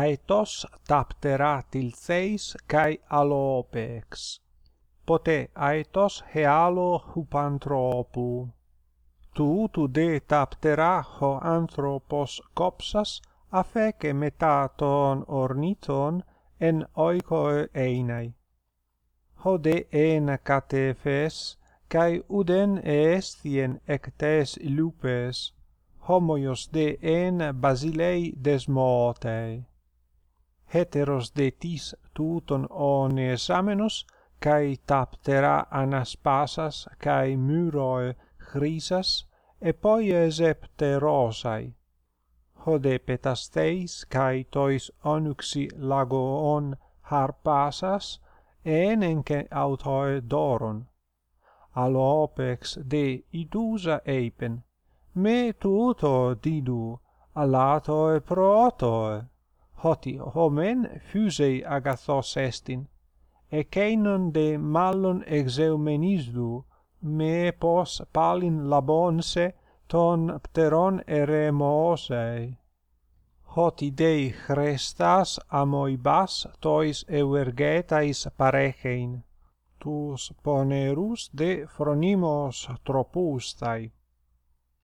aetos taptera tiltheis kai alopex. Pote aetos healo hupanthropu tu tu de taptera ho anthropos copsas afeke metaton orniton en oikoe einai. Hode en katefes kai uden eesthien ectes lupes homoios de en basilei desmotei heteros de tis tuton on examenos kai taptera anaspasas kai myroe chrysas e poi esepte hode petasteis kai tois onuxi lagoon harpasas enenke autoe doron. Alopex de idusa eipen me tuto didu alatoe protoe hoti homen fusei agathos estin ekeinon de mallon exeumenisdu me pos palin labonse ton pteron eremoosei. Hoti dei chrestas amoibas tois euergetais parechein tus ponerus de phronimos tropustai.